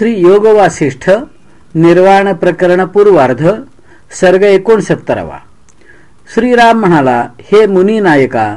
श्री योग वासिष्ठ निर्वाण प्रकरण पूर्वार्ध सर्ग एकोणसत्तरावा. श्रीराम म्हणाला हे मुनी नायका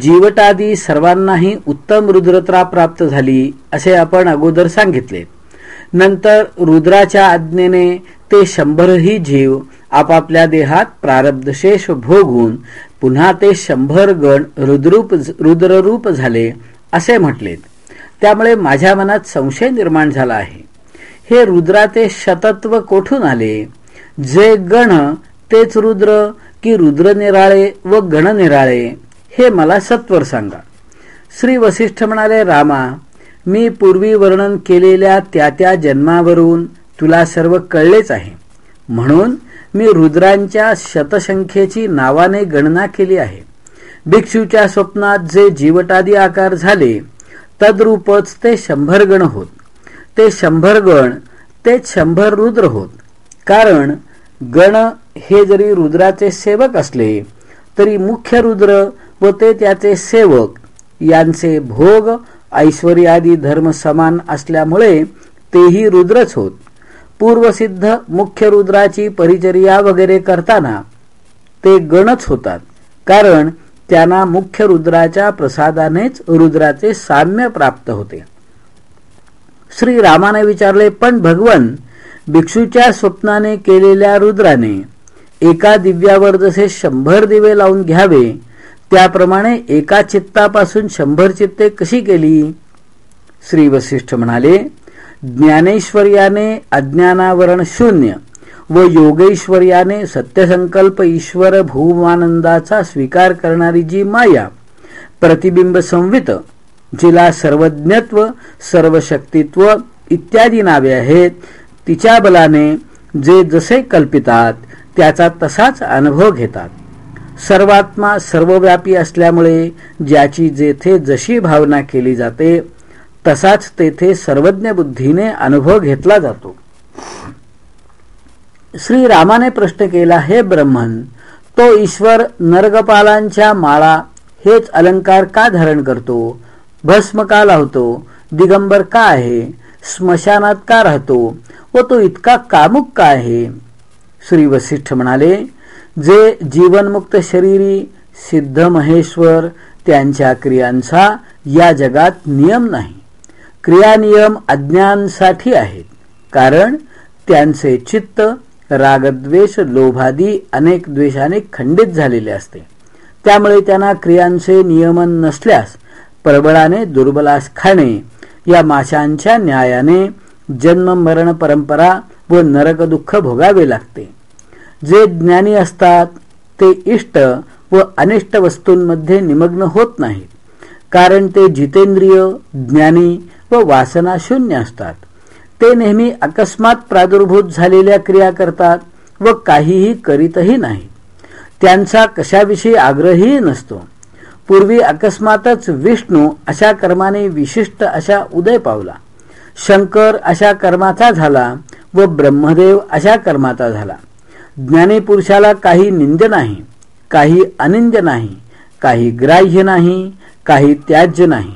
जीवटादी सर्वांनाही उत्तम रुद्रत्रा प्राप्त झाली असे आपण अगोदर सांगितले. नंतर रुद्राच्या आज्ञेने ते शंभरही जीव आपापल्या देहात प्रारब्धशेष भोगून पुन्हा ते शंभर गण रुद्रूप रुद्ररूप झाले असे म्हटलेत. त्यामुळे माझ्या मनात संशय निर्माण झाला आहे. हे रुद्राचे शतत्व कोठून आले? जे गण तेच रुद्र की रुद्र निराळे व गण निराळे? हे मला सत्वर सांगा. श्री वसिष्ठ म्हणाले रामा मी पूर्वी वर्णन केलेल्या त्या त्या जन्मावरून तुला सर्व कळलेच आहे. म्हणून मी रुद्रांच्या शतसंख्येची नावाने गणना केली आहे. भिक्षूच्या स्वप्नात जे जीवटादी आकार झाले तद्रूपच ते शंभर गण होत. ते शंभर गण ते शंभर रुद्र होत. कारण गण हे जरी रुद्राचे सेवक असले तरी मुख्य रुद्र व ते त्याचे सेवक यांचे भोग ऐश्वर्यादी धर्म समान असल्यामुळे तेही रुद्रच होत. पूर्वसिद्ध मुख्य रुद्राची परिचर्या वगैरे करताना ते गणच होतात. कारण त्यांना मुख्य रुद्राच्या प्रसादानेच रुद्राचे साम्य प्राप्त होते. श्री रामाने विचारले पण भगवन भिक्षूच्या स्वप्नाने केलेल्या रुद्राने एका दिव्यावर जसे शंभर दिवे लावून घ्यावे त्याप्रमाणे एका चित्तापासून शंभर चित्ते कशी केली? श्री वसिष्ठ म्हणाले ज्ञानेश्वर्याने अज्ञानावरण शून्य व योगेश्वर्याने सत्यसंकल्प ईश्वर भूमानंदाचा स्वीकार करणारी जी माया प्रतिबिंब संवित जिला सर्वज्ञत्व सर्वशक्तित्व इत्यादी नावे आहेत. तिच्या बलाने जे जसे कल्पितात त्याचा तसाच अनुभव घेतात. सर्वात्मा सर्वव्यापी असल्यामुळे ज्याची जेथे जशी भावना केली जाते तसाच तेथे सर्वज्ञ बुद्धीने अनुभव घेतला जातो. श्री रामाने प्रश्न केला हे ब्रह्मन तो ईश्वर नरगपालांच्या माळा हेच अलंकार का धारण करतो? भस्म का लावतो दिगंबर का आहे? स्मशानात का राहतो? व तो इतका कामुक का आहे? श्री वसिष्ठ म्हणाले जे जीवनमुक्त शरीरी सिद्ध महेश्वर त्यांच्या क्रियांचा या जगात नियम नाही. क्रियानियम अज्ञानसाठी आहेत. कारण त्यांचे चित्त रागद्वेष लोभादी अनेक द्वेषाने खंडित झालेले असते. त्यामुळे त्यांना क्रियांचे नियमन नसल्यास प्रबळाने दुर्बलास खाणे या माशांच्या न्यायाने जन्म मरण परंपरा व नरक दुःख भोगावे लागते. जे ज्ञानी असतात ते इष्ट व अनिष्ट वस्तूंमध्ये निमग्न होत नाहीत. कारण ते जितेंद्रिय ज्ञानी व वासना शून्य असतात. ते नेहमी अकस्मात प्रादुर्भूत झालेल्या क्रिया करतात व काहीही करीतही नाही. त्यांचा कशाविषयी आग्रहही नसतो. पूर्वी अकस्मातच विष्णू अशा कर्माने विशिष्ट अशा उदय पावला. शंकर अशा कर्माचा झाला व ब्रह्मदेव अशा कर्माचा झाला. ज्ञानी पुरुषाला काही निंद नाही काही अनिंद नाही काही ग्राह्य नाही काही त्याज्य नाही.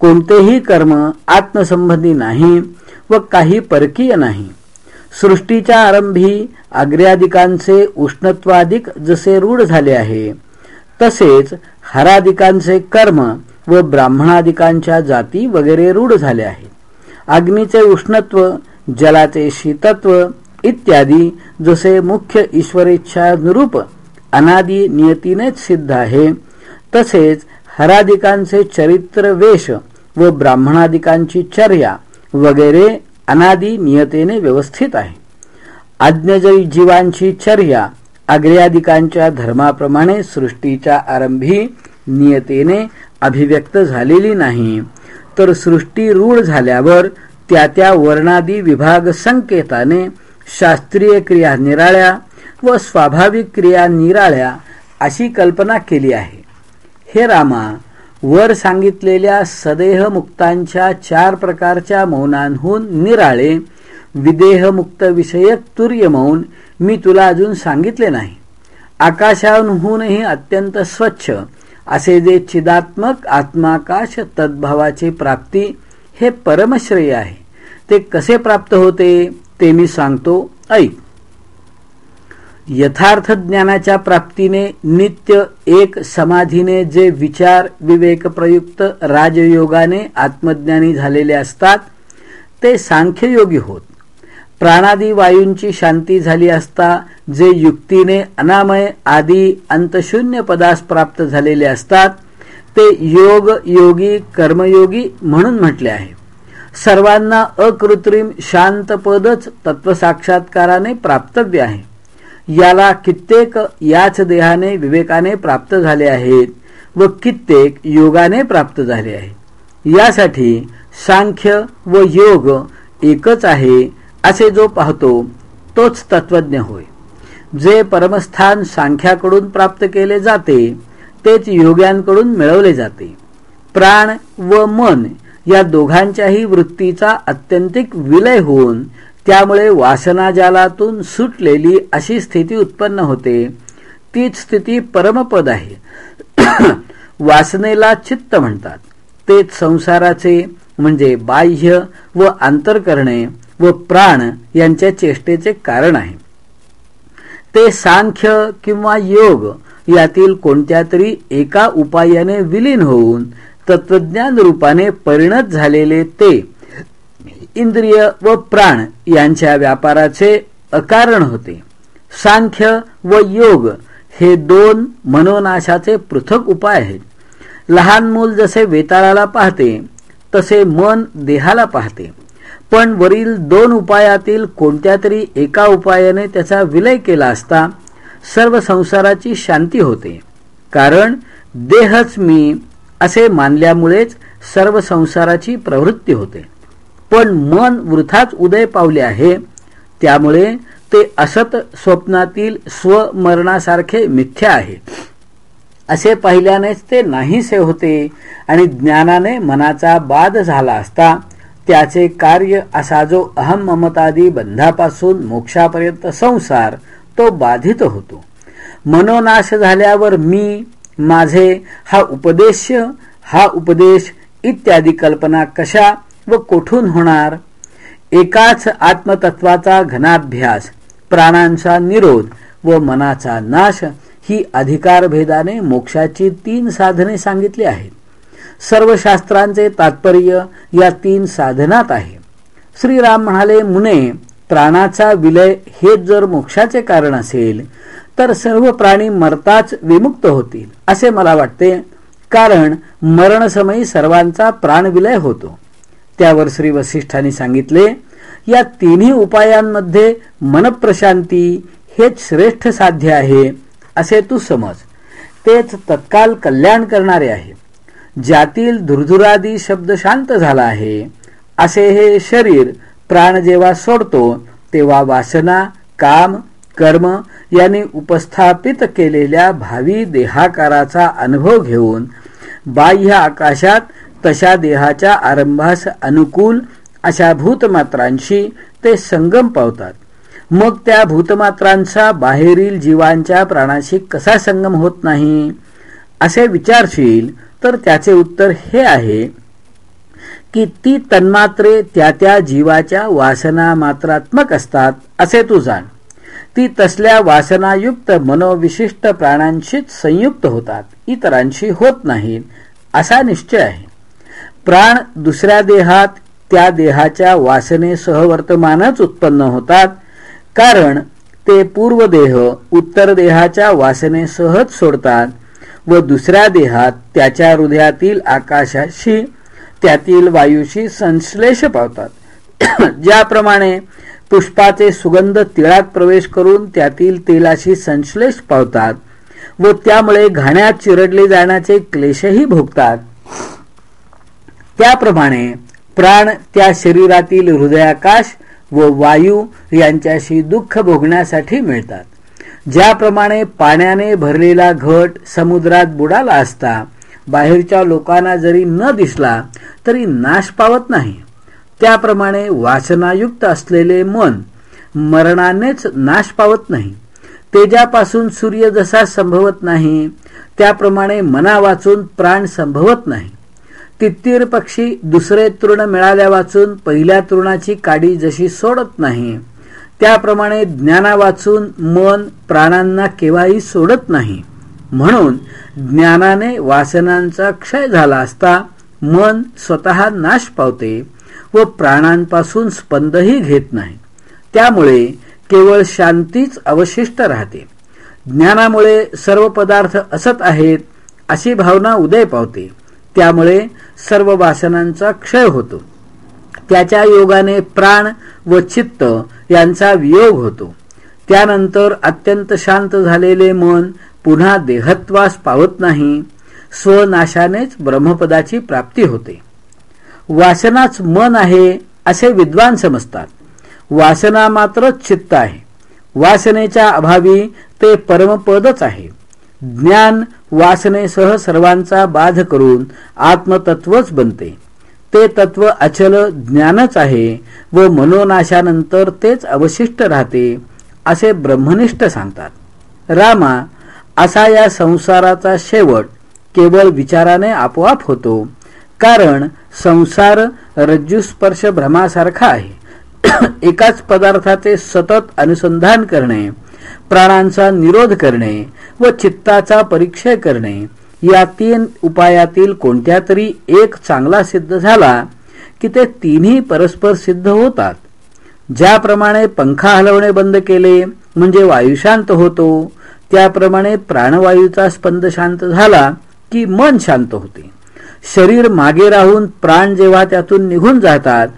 कोणतेही कर्म आत्मसंबंधी नाही व काही परकीय नाही. सृष्टीच्या आरंभी आग्र्यादिकांचे उष्णत्वाधिक जसे रूढ झाले आहे तसेच हरादिकांचे कर्म व ब्राह्मणादिकांच्या जाती वगैरे रूढ झाले आहेत. अग्नीचे उष्णत्व जलाचे शीतत्व इत्यादी जसे मुख्य ईश्वरेच्छानुरूप अनादी नियतीनेच सिद्ध आहे तसेच हरादिकांचे चरित्र वेश व ब्राह्मणादिकांची चर्या वगैरे अनादी नियतेने व्यवस्थित आहे. आज्ञजयी जीवांची चर्या आग्र्यादिकांच्या धर्माप्रमाणे सृष्टीच्या आरंभी नियतेने अभिव्यक्त झालेली नाही. तर सृष्टी रूढ झाल्यावर त्या त्या वर्णादी विभाग संकेताने शास्त्रीय क्रिया निराळ्या व स्वाभाविक क्रिया निराळ्या अशी कल्पना केली आहे. हे रामा वर सांगितलेल्या सदेह मुक्तांच्या चार प्रकारच्या मौनांहून निराळे विदेहमुक्त विषयक तुर्य मौन मी तुला अजून सांगितले नाही. आकाशाहूनही अत्यंत स्वच्छ असे जे चिदात्मक आत्माकाश तद्भावाची प्राप्ती हे परमश्रेय आहे. ते कसे प्राप्त होते ते मी सांगतो. ऐक. यथार्थ ज्ञानाच्या प्राप्तीने नित्य एक समाधीने जे विचार विवेक प्रयुक्त राजयोगाने आत्मज्ञानी झालेले असतात ते सांख्ययोगी होत. प्राणादी वायूंची शांती झाली असता जे युक्तीने अनामय आदी अंतशून्य पदास प्राप्त झालेले असतात ते योग योगी कर्मयोगी म्हणून म्हटले आहे. सर्वांना अकृत्रिम शांत पदच तत्वसाक्षात्काराने प्राप्तव्य आहे. याला कित्येक याच देहाने विवेकाने प्राप्त झाले आहेत व कित्येक योगाने प्राप्त झाले आहे. यासाठी सांख्य व योग एकच आहे असे जो पाहतो तोच तत्वज्ञ होय. जे परमस्थान सांख्याकडून प्राप्त केले जाते तेच योग्यांकडून मिळवले जाते. प्राण व मन या दोघांच्याही वृत्तीचा अत्यंतिक विलय होऊन त्यामुळे वासनाजालातून सुटलेली अशी स्थिती उत्पन्न होते. तीच स्थिती परमपद आहे. वासनेला चित्त म्हणतात. तेच संसाराचे म्हणजे बाह्य व करणे व प्राण यांच्या चेष्टेचे कारण आहे. ते सांख्य किंवा योग यातील कोणत्या तरी एका उपायाने विलीन होऊन तत्वज्ञान रूपाने परिणत झालेले ते इंद्रिय व प्राण यांच्या व्यापाराचे अकारण होते. सांख्य व योग हे दोन मनोनाशाचे पृथक उपाय आहेत. लहान मूल जसे वेताळाला पाहते तसे मन देहाला पाहते. पण वरील दोन उपायातील कोणत्या तरी एका उपायाने त्याचा विलय केला असता सर्व संसाराची शांती होते. कारण देहच मी असे मानल्यामुळेच सर्व संसाराची प्रवृत्ती होते. पण मन वृथाच उदय पावले आहे त्यामुळे ते असत स्वप्नातील स्वमरणासारखे मिथ्या आहे. असे पाहिल्यानेच ते नाहीसे होते आणि ज्ञानाने मनाचा बाद झाला असता त्याचे कार्य असा जो अहम ममतादी बंधापासून मोक्षापर्यंत संसार तो बाधित होतो. मनोनाश झाल्यावर मी माझे हा उपदेश हा उपदेश इत्यादी कल्पना कशा व कोठून होणार? एकाच आत्मतत्वाचा घनाभ्यास प्राणांचा निरोध व मनाचा नाश ही अधिकारभेदाने मोक्षाची तीन साधने सांगितली आहेत. सर्व शास्त्रांचे तात्पर्य या तीन साधनात आहे. श्रीराम म्हणाले मुने प्राणाचा विलय हेच जर मोक्षाचे कारण असेल तर सर्व प्राणी मरताच विमुक्त होतील. असे मला वाटते कारण मरणसमयी सर्वांचा प्राणविलय होतो. त्यावर श्री वसिष्ठांनी सांगितले या तिन्ही उपायांमध्ये मनप्रशांती हेच श्रेष्ठ साध्य आहे असे तू समज. तेच तत्काल कल्याण करणारे आहे ज्यातील धुरधुरादी शब्द शांत झाला आहे असे हे शरीर प्राण जेव्हा सोडतो तेव्हा वासना काम कर्म यांनी उपस्थापित केलेल्या भावी देहाकाराचा अनुभव घेऊन बाह्य आकाशात तशा देहाच्या आरंभास अनुकूल अशा भूतमात्रांशी ते संगम पावतात. मग त्या भूतमात्रांचा बाहेरील जीवांच्या प्राणाशी कसा संगम होत नाही? असे विचारशील तर त्याचे उत्तर हे आहे की ती तन्मात्रे त्या त्या जीवाच्या वासना मात्रात्मक असतात असे तू जाण. ती तसल्या वासनायुक्त मनोविशिष्ट प्राणांशीच संयुक्त होतात इतरांशी होत नाहीत असा निश्चय आहे. प्राण दुसऱ्या देहात त्या देहाच्या वासनेसह वर्तमानच उत्पन्न होतात कारण ते पूर्व देह उत्तर देहाच्या वासनेसहच सोडतात व दुसऱ्या देहात त्याच्या हृदयातील आकाशाशी त्यातील वायूशी संश्लेष पावतात. ज्याप्रमाणे पुष्पाचे सुगंध तिळात प्रवेश करून त्यातील तेलाशी संश्लेष पावतात व त्यामुळे घाण्यात चिरडले जाण्याचे क्लेशही भोगतात. त्याप्रमाणे प्राण त्या शरीरातील हृदयाकाश व वायू यांच्याशी दुःख भोगण्यासाठी मिळतात. ज्याप्रमाणे पाण्याने भरलेला घट समुद्रात बुडाला असता बाहेरच्या लोकांना जरी न दिसला तरी नाश पावत नाही. त्याप्रमाणे वासनायुक्त असलेले मन मरणानेच नाश पावत नाही. तेजापासून सूर्य जसा संभवत नाही त्याप्रमाणे मना वाचून प्राण संभवत नाही. तित्तीर पक्षी दुसरे तृण मिळाल्या वाचून पहिल्या तृणाची काडी जशी सोडत नाही त्याप्रमाणे ज्ञाना वाचून मन प्राणांना केव्हाही सोडत नाही. म्हणून ज्ञानाने वासनांचा क्षय झाला असता मन स्वतः नाश पावते व प्राणांपासून स्पंदही घेत नाही. त्यामुळे केवळ शांतीच अवशिष्ट राहते. ज्ञानामुळे सर्व पदार्थ असत आहेत अशी भावना उदय पावते. त्यामुळे सर्व वासनांचा क्षय होतो. त्याच्या योगाने प्राण व चित्त यांचा वियोग होतो. त्यानंतर अत्यंत शांत झालेले मन पुन्हा देहत्वास पावत नाही स्वनाशानेच ब्रह्मपदाची प्राप्ती होते. वासनाच मन आहे असे विद्वान समजतात. वासना मात्र चित्त आहे. वासनेच्या अभावी ते परमपदच आहे. ज्ञान वासनेसह सर्वांचा बाध करून आत्मतत्वच बनते. ते तत्व अचल ज्ञानच आहे व मनोनाशानंतर तेच अवशिष्ट राहते असे ब्रह्मनिष्ठ सांगतात. रामा असा या संसाराचा शेवट केवळ विचाराने आपोआप होतो कारण संसार रज्जुस्पर्श भ्रमासारखा आहे. एकाच पदार्थाचे सतत अनुसंधान करणे प्राणांचा निरोध करणे व चित्ताचा परिक्षय करणे या तीन उपायातील कोणत्या तरी एक चांगला सिद्ध झाला की ते तिन्ही परस्पर सिद्ध होतात. ज्याप्रमाणे पंखा हलवणे बंद केले म्हणजे वायू शांत होतो त्याप्रमाणे प्राणवायूचा स्पंद शांत झाला की मन शांत होते. शरीर मागे राहून प्राण जेव्हा त्यातून निघून जातात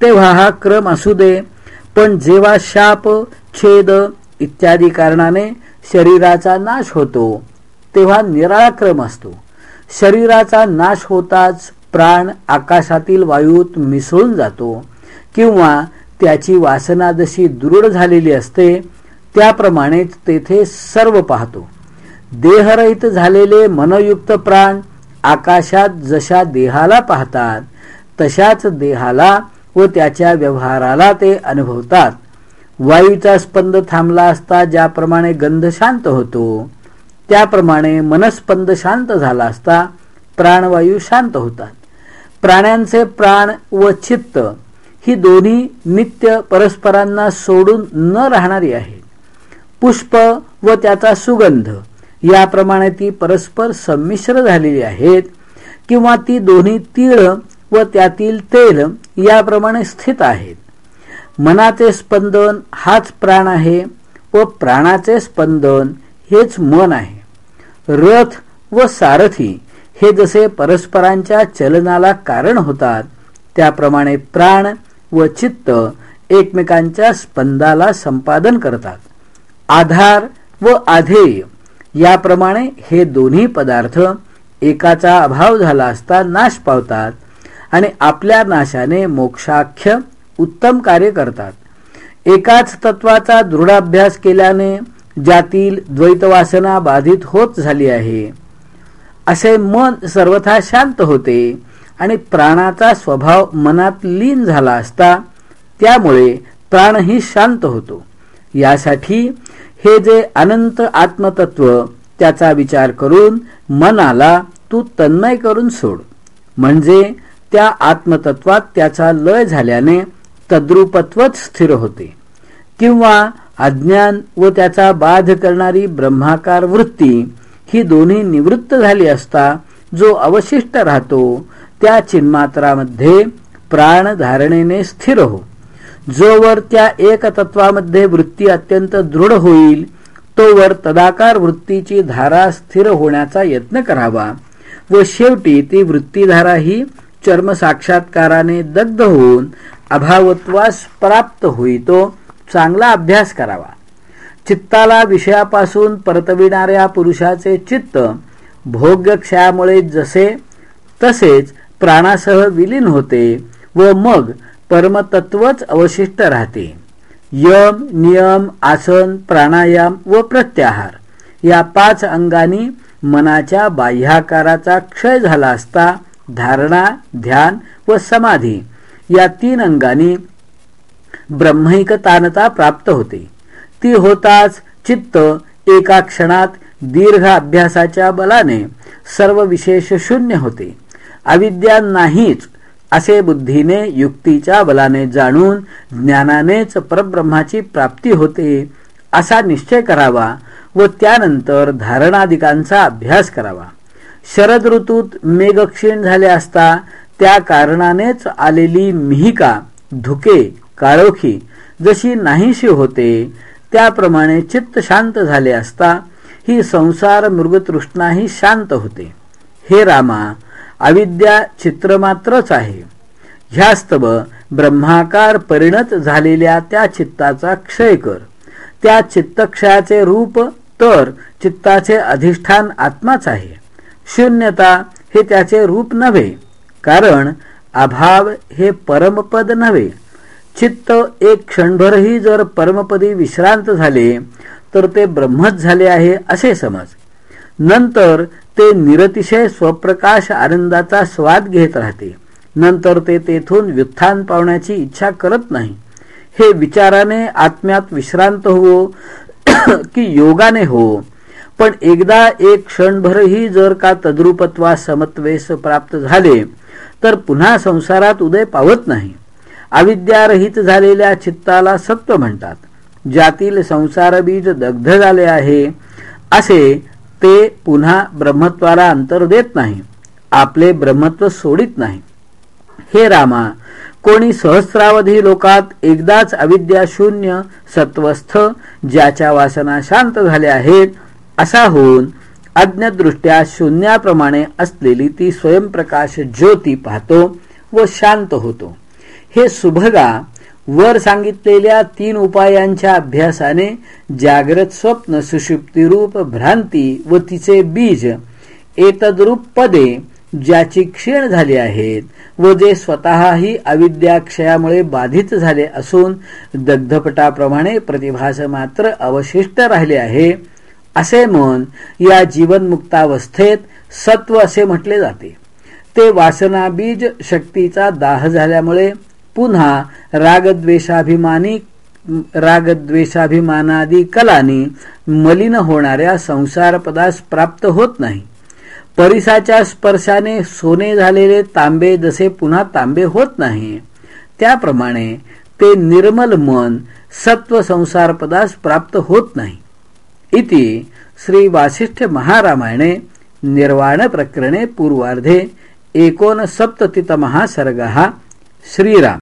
तेव्हा हा क्रम असू दे पण जेव्हा शाप छेद इत्यादी कारणाने शरीराचा नाश होतो तेव्हा निराळा क्रम असतो. शरीराचा नाश होताच प्राण आकाशातील वायूत मिसळून जातो किंवा त्याची वासना जशी दृढ झालेली असते त्याप्रमाणेच तेथे सर्व पाहतो. देहरहित झालेले मनयुक्त प्राण आकाशात जशा देहाला पाहतात तशाच देहाला व त्याच्या व्यवहाराला ते अनुभवतात. वायूचा स्पंद थांबला असता ज्याप्रमाणे गंध शांत होतो त्याप्रमाणे मनस्पंद शांत झाला असता प्राणवायू शांत होतात. प्राण्यांचे प्राण व चित्त ही दोन्ही नित्य परस्परांना सोडून न राहणारी आहेत. पुष्प व त्याचा सुगंध याप्रमाणे ती परस्पर संमिश्र झालेली आहेत किंवा ती दोन्ही तीळ व त्यातील तेल याप्रमाणे स्थित आहेत. मनाचे स्पंदन हाच प्राण आहे व प्राणाचे स्पंदन हेच मन आहे. रथ व सारथी हे जसे परस्परांच्या चलनाला कारण होतात त्याप्रमाणे प्राण व चित्त एकमेकांच्या स्पंदाला संपादन करतात. आधार व आधेय याप्रमाणे हे दोन्ही पदार्थ एकाचा अभाव झाला असता नाश पावतात आणि आपल्या नाशाने मोक्षाख्य उत्तम कार्य करतात. एकाच तत्वाचा दृढाभ्यास केल्याने ज्यातील द्वैतवासना बाधित होत झाली आहे. असे मन सर्वथा शांत होते आणि प्राणाचा स्वभाव मनात लीन झाला असता त्यामुळे प्राणही शांत होतो. यासाठी हे जे अनंत आत्मतत्व त्याचा विचार करून मनाला तू तन्मय करून सोड. म्हणजे त्या आत्मतत्वात त्याचा लय झाल्याने तद्रुपत्वच स्थिर होते. किंवा अज्ञान व त्याचा बाध करणारी ब्रह्माकार वृत्ती ही दोन्ही निवृत्त झाली असता जो अवशिष्ट राहतो त्या चिन्मात्रामध्ये प्राण धारणेने स्थिर हो. जोवर त्या एकतत्वामध्ये वृत्ती अत्यंत दृढ होईल तोवर तदाकार वृत्तीची धारा स्थिर होण्याचा यत्न करावा व शेवटी ती वृत्तीधारा ही चर्मसाक्षात्काराने दग्ध होऊन अभावत्वास प्राप्त होईतो चांगला अभ्यास करावा. चित्ताला विषयापासून परतविणाऱ्या पुरुषाचे चित्त भोग्यक्षयामुळे जसे तसेच प्राणासह विलीन होते व मग परमतत्वच अवशिष्ट राहते. यम नियम आसन प्राणायाम व प्रत्याहार या पाच अंगांनी मनाच्या बाह्याकाराचा क्षय झाला असता धारणा ध्यान व समाधी या तीन अंगांनी ब्रह्मैकतानता प्राप्त होते. ती होताच चित्त एका क्षणात दीर्घ अभ्यासाच्या बलाने सर्व विशेष शून्य होते. अविद्या नाहीच असे बुद्धीने युक्तीच्या बलाने जाणून ज्ञानानेच परब्रह्माची प्राप्ती होते असा निश्चय करावा व त्यानंतर धारणादिकांचा अभ्यास करावा. शरद ऋतूत मेघक्षीण झाले असता त्या कारणानेच आलेली मिहिका धुके काळोखी जशी नाहीशी होते त्याप्रमाणे चित्त शांत झाले असता ही संसार मृगतृष्णाही शांत होते. हे रामा अविद्या चित्रमात्रच आहे. ह्यास्तव ब्रह्माकार परिणत झालेल्या त्या चित्ताचा क्षय कर. त्या चित्तक्षयाचे रूप तर चित्ताचे अधिष्ठान आत्माच आहे. शून्यता हे त्याचे रूप नव्हे कारण अभाव हे परमपद नव्हे. चित्त एक क्षणभरही जर परमपदी विश्रांत झाले तर ते ब्रह्मच झाले आहे असे समज. नंतर ते निरतिशय स्वप्रकाश आनंदाचा स्वाद घेत राहते. नंतर ते तेथून व्युत्थान पावण्याची इच्छा करत नाही. हे विचाराने आत्म्यात विश्रांत हो की योगाने हो पण एकदा एक क्षणभरही जर का तद्रुपत्वा समत्वेस प्राप्त झाले तर पुन्हा संसारात उदय पावत नाही. अविद्यारहित झालेल्या चित्ताला सत्व म्हणतात. ज्यातील संसार बीज दग्ध झाले आहे असे ते पुन्हा ब्रह्मत्वाला अंतर देत नाही. आपले ब्रह्मत्व सोडित नाही. हे रामा कोणी सहस्रावधी लोकात एकदाच अविद्या शून्य सत्वस्थ ज्याच्या वासना शांत झाल्या आहेत असा होऊन अज्ञदृष्ट्या शून्याप्रमाणे असलेली ती स्वयंप्रकाश ज्योती पाहतो व शांत होतो. हे सुभगा वर सांगितलेल्या तीन उपायांच्या अभ्यासाने जाग्रत स्वप्न सुषुप्तीरूप भ्रांती व तिचे बीज एतद्रूप पदे ज्याची क्षीण झाली आहेत व जे स्वतःही अविद्याक्षयामुळे बाधित झाले असून दग्धपटाप्रमाणे प्रतिभास मात्र अवशिष्ट राहिले आहे असे मन या जीवनमुक्तावस्थेत सत्व असे म्हटले जाते. ते वासनाबीज शक्तीचा दाह झाल्यामुळे पुन्हा रागद्वेषाभिमानी रागद्वेषाभिमानादी कलानी मलिन होणाऱ्या संसारपदास प्राप्त होत नाही. परिसाच्या स्पर्शाने सोने झालेले तांबे जसे पुन्हा तांबे होत नाही. त्याप्रमाणे ते निर्मल मन सत्व संसारपदास प्राप्त होत नाही. इति श्री वासिष्ठ महारामायणे निर्वाण प्रकरणे पूर्वार्धे एकोनसप्ततितमः सर्गः श्रीराम.